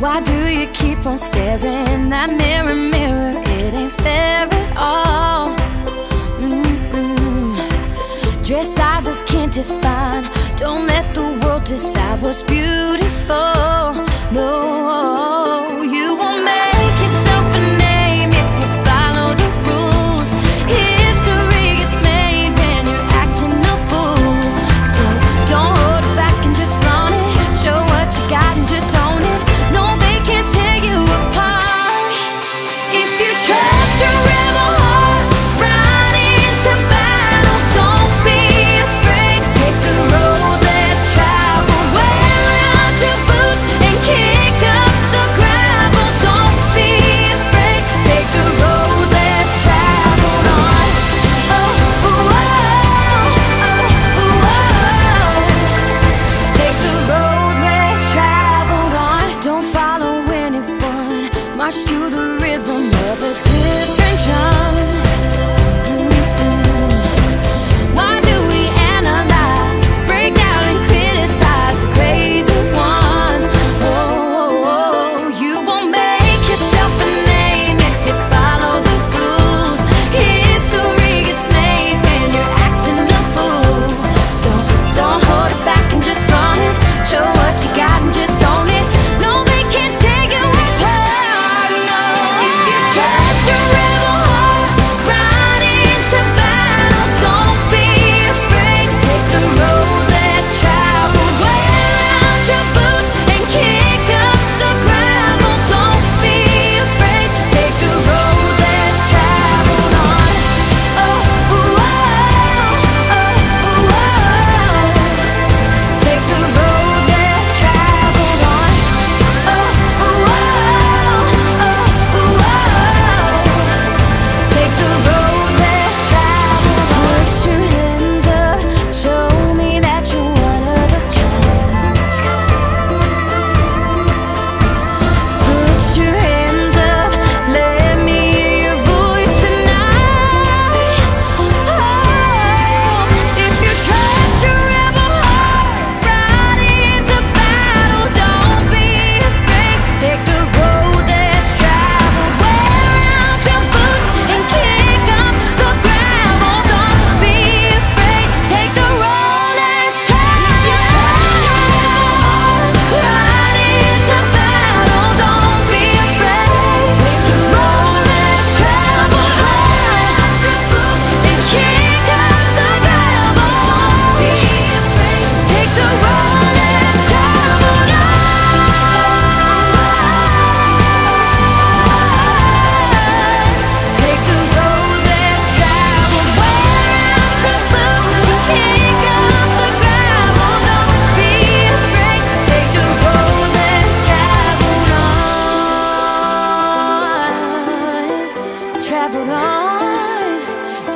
Why do you keep on staring? That mirror, mirror, it ain't fair at all. Dress sizes can't define. Don't let the world decide what's beautiful. No.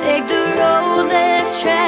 Take the road less traveled.